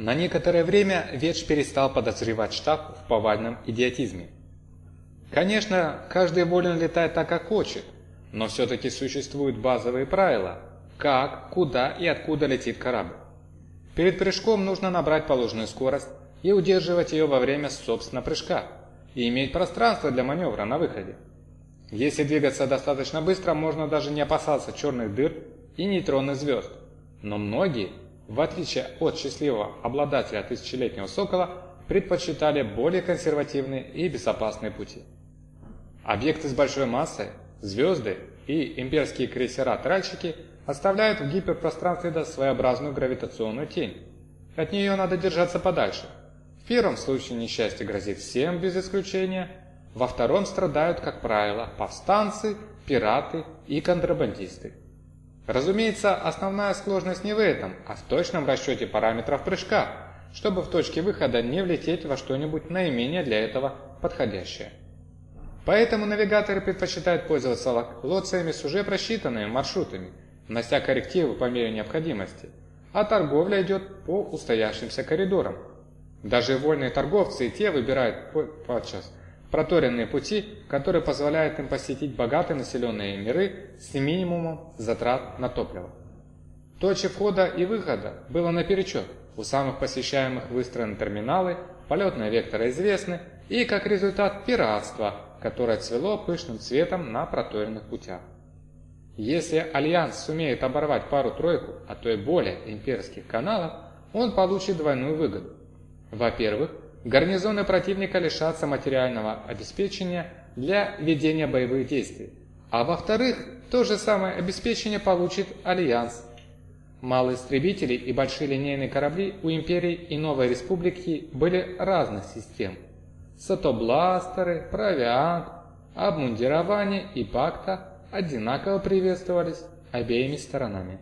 На некоторое время Ветш перестал подозревать штаб в повальном идиотизме. Конечно, каждый волен летать так, как хочет, но все-таки существуют базовые правила, как, куда и откуда летит корабль. Перед прыжком нужно набрать положенную скорость и удерживать ее во время собственного прыжка, и иметь пространство для маневра на выходе. Если двигаться достаточно быстро, можно даже не опасаться черных дыр и нейтронных звезд. Но многие, в отличие от счастливого обладателя тысячелетнего сокола, предпочитали более консервативные и безопасные пути. Объекты с большой массой, звезды и имперские крейсера-тральщики оставляют в гиперпространстве до своеобразную гравитационную тень. От нее надо держаться подальше. В первом случае несчастье грозит всем без исключения, во втором страдают, как правило, повстанцы, пираты и контрабандисты. Разумеется, основная сложность не в этом, а в точном расчете параметров прыжка, чтобы в точке выхода не влететь во что-нибудь наименее для этого подходящее. Поэтому навигаторы предпочитают пользоваться лоциями с уже просчитанными маршрутами, внося коррективы по мере необходимости, а торговля идет по устоявшимся коридорам. Даже вольные торговцы и те выбирают подчас проторенные пути, которые позволяют им посетить богатые населенные миры с минимумом затрат на топливо. Точи входа и выхода было наперечет. У самых посещаемых выстроены терминалы, полетные векторы известны, и как результат пиратство, которое цвело пышным цветом на проторенных путях. Если Альянс сумеет оборвать пару-тройку, а то и более имперских каналов, он получит двойную выгоду. Во-первых, гарнизоны противника лишатся материального обеспечения для ведения боевых действий. А во-вторых, то же самое обеспечение получит Альянс. Малые истребители и большие линейные корабли у Империи и Новой Республики были разных систем. Сатобластеры, провиант, обмундирование и пакта одинаково приветствовались обеими сторонами.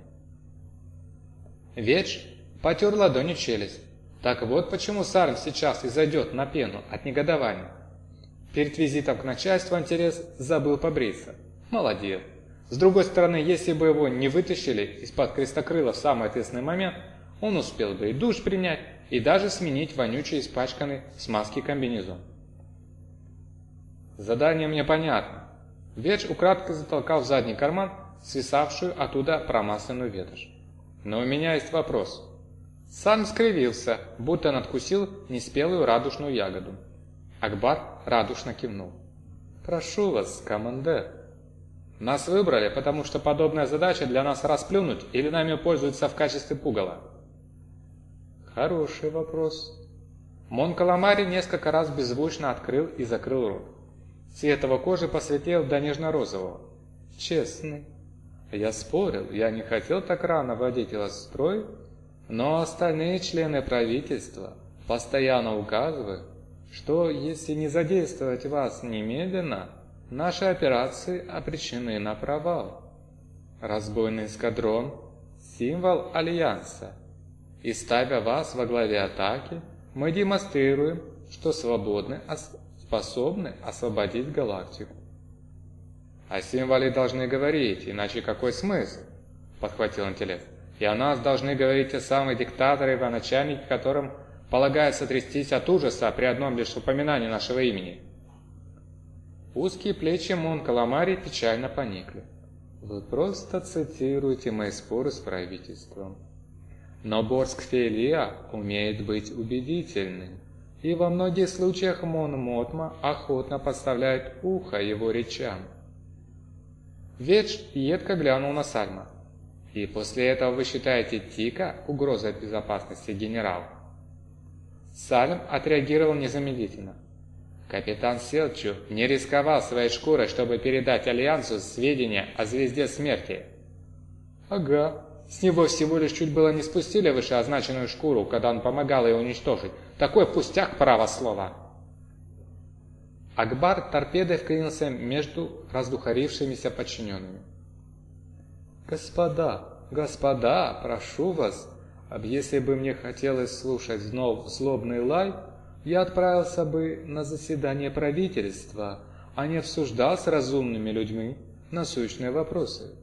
Ведж потер ладонью челюсть. Так вот почему Сарм сейчас и зайдет на пену от негодования. Перед визитом к начальству Антирес забыл побриться. Молодец. С другой стороны, если бы его не вытащили из-под крестокрыла в самый ответственный момент, он успел бы и душ принять, и даже сменить вонючий испачканный смазки комбинезон. Задание мне понятно. Ведж украдкой затолкал в задний карман свисавшую оттуда промасленную ветошь. Но у меня есть вопрос. Сам скривился, будто надкусил неспелую радужную ягоду. Акбар радушно кивнул. «Прошу вас, командир». «Нас выбрали, потому что подобная задача для нас расплюнуть или нами пользуются в качестве пугала?» «Хороший вопрос». Мон Каламари несколько раз беззвучно открыл и закрыл рот. Цвет его кожи посветлел до нежно-розового. «Честный. Я спорил, я не хотел так рано вводить вас в строй, но остальные члены правительства постоянно указывают, что если не задействовать вас немедленно, наши операции обречены на провал. Разбойный эскадрон – символ Альянса, и ставя вас во главе атаки, мы демонстрируем, что свободны, способны освободить галактику. О символе должны говорить, иначе какой смысл? Подхватил интеллект. И о нас должны говорить те самые диктаторы и военачальники, которым полагается трястись от ужаса при одном лишь упоминании нашего имени. Узкие плечи Мон Каламари печально поникли. Вы просто цитируете мои споры с правительством. Но Борск Фелия умеет быть убедительным, и во многих случаях Мон Мотма охотно подставляет ухо его речам. Ведж едко глянул на Сальма. И после этого вы считаете Тика угрозой безопасности генерала? Салем отреагировал незамедлительно. Капитан Селчу не рисковал своей шкурой, чтобы передать Альянсу сведения о Звезде Смерти. Ага, с него всего лишь чуть было не спустили вышеозначенную шкуру, когда он помогал ее уничтожить. Такой пустяк, право слова. Акбар торпедой вклинился между раздухарившимися подчиненными. «Господа, господа, прошу вас, если бы мне хотелось слушать знов злобный лай, я отправился бы на заседание правительства, а не обсуждал с разумными людьми насущные вопросы.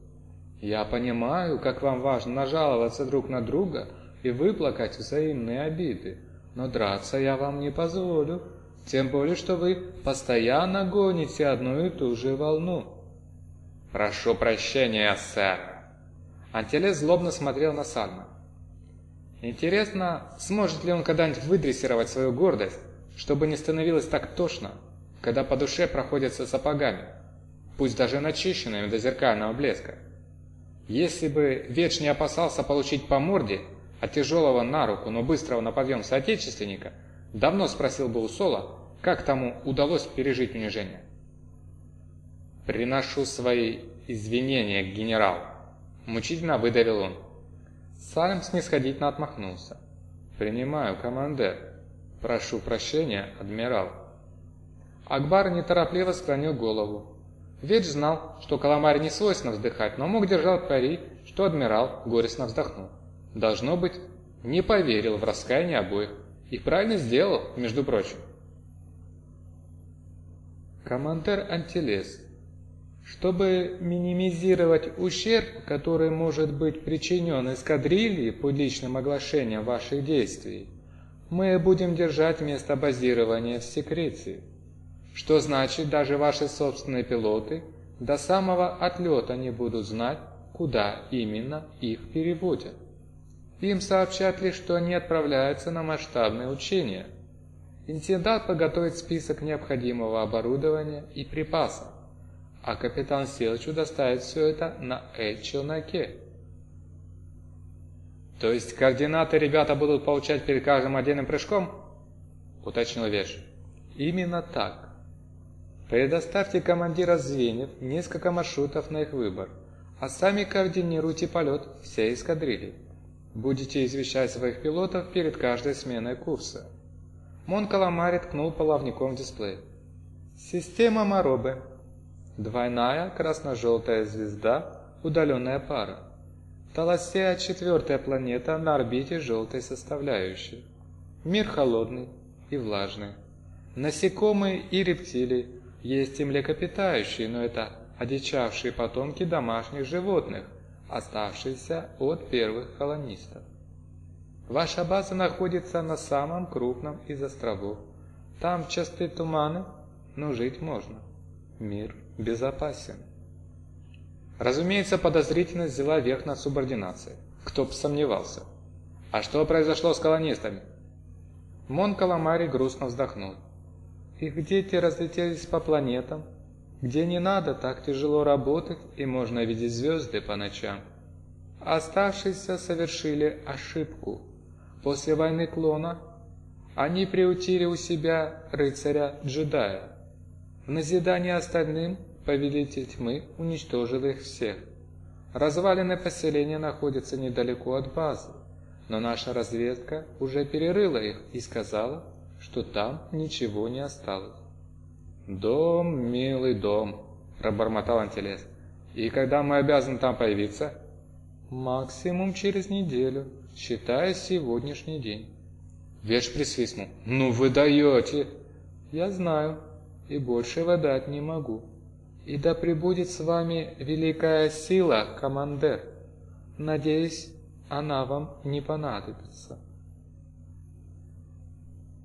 Я понимаю, как вам важно нажаловаться друг на друга и выплакать взаимные обиды, но драться я вам не позволю, тем более, что вы постоянно гоните одну и ту же волну». «Прошу прощения, сэр». Антилес злобно смотрел на Сальма. Интересно, сможет ли он когда-нибудь выдрессировать свою гордость, чтобы не становилось так тошно, когда по душе проходятся сапогами, пусть даже начищенными до зеркального блеска. Если бы Веч не опасался получить по морде от тяжелого на руку, но быстрого на подъем соотечественника, давно спросил бы у Сола, как тому удалось пережить унижение. «Приношу свои извинения, генерал», – мучительно выдавил он. Салем снисходительно отмахнулся. «Принимаю, командир. Прошу прощения, адмирал». Акбар неторопливо склонил голову. Ведь знал, что Каламаре не свойственно вздыхать, но мог держать пари, что адмирал горестно вздохнул. Должно быть, не поверил в раскаяние обоих. И правильно сделал, между прочим. Командир Антилес, чтобы минимизировать ущерб, который может быть причинен эскадрилье публичным оглашением ваших действий, мы будем держать место базирования в секреции. Что значит, даже ваши собственные пилоты до самого отлета не будут знать, куда именно их переводят. Им сообщат лишь, что они отправляются на масштабные учения. Интендант подготовит список необходимого оборудования и припасов а капитан Селчу доставит все это на Эль-челноке. «То есть координаты ребята будут получать перед каждым отдельным прыжком?» – уточнил Веш. «Именно так. Предоставьте командира звеньев несколько маршрутов на их выбор, а сами координируйте полет всей эскадрильи. Будете извещать своих пилотов перед каждой сменой курса». Мон Каламари ткнул половником в дисплей. «Система Моробе. Двойная красно-желтая звезда, удаленная пара. Таласея – четвертая планета на орбите желтой составляющей. Мир холодный и влажный. Насекомые и рептилии, есть и млекопитающие, но это одичавшие потомки домашних животных, оставшиеся от первых колонистов. Ваша база находится на самом крупном из островов. Там частые туманы, но жить можно. Мир безопасен. Разумеется, подозрительность взяла верх над субординацией. Кто бы сомневался. А что произошло с колонистами? Мон Каламари грустно вздохнул. Их дети разлетелись по планетам, где не надо так тяжело работать и можно видеть звезды по ночам. Оставшиеся совершили ошибку. После войны клона они приутили у себя рыцаря-джедая. Назидание остальным повелитель тьмы уничтожил их всех. Развалины поселения находятся недалеко от базы, но наша разведка уже перерыла их и сказала, что там ничего не осталось. «Дом, милый дом», – пробормотал Антилес. «И когда мы обязаны там появиться?» «Максимум через неделю, считая сегодняшний день». Веш присвистнул. «Ну вы даете!» «Я знаю», и большего дать не могу. И да пребудет с вами великая сила, командир. Надеюсь, она вам не понадобится.